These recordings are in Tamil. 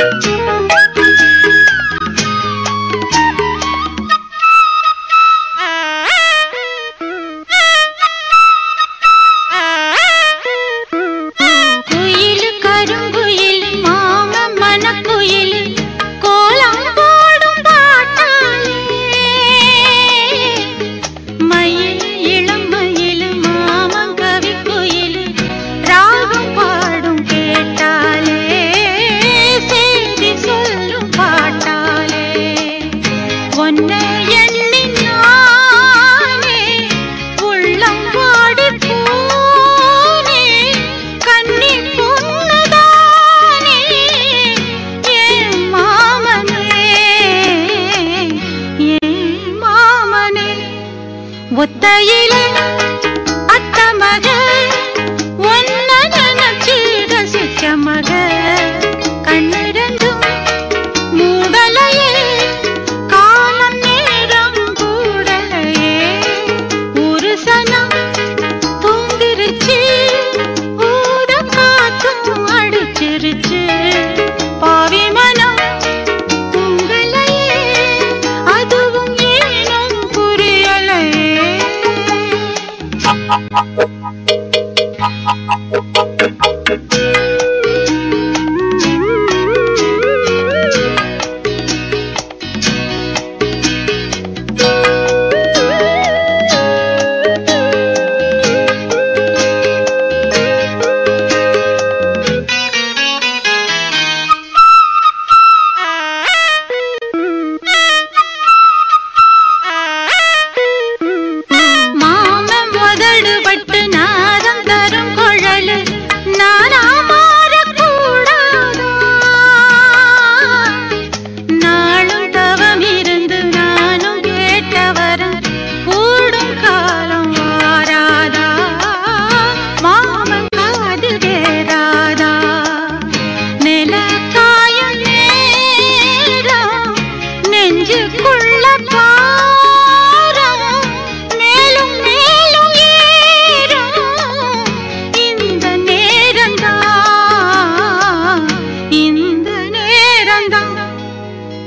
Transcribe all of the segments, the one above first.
Thank you. ஒத்தையிலே அத்த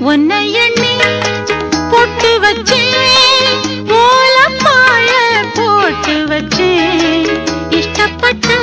உன்னை எண்ணி பொட்டு வச்சேன் ஓலப்பாய போட்டு வச்சேன் இஷ்டப்பட்டு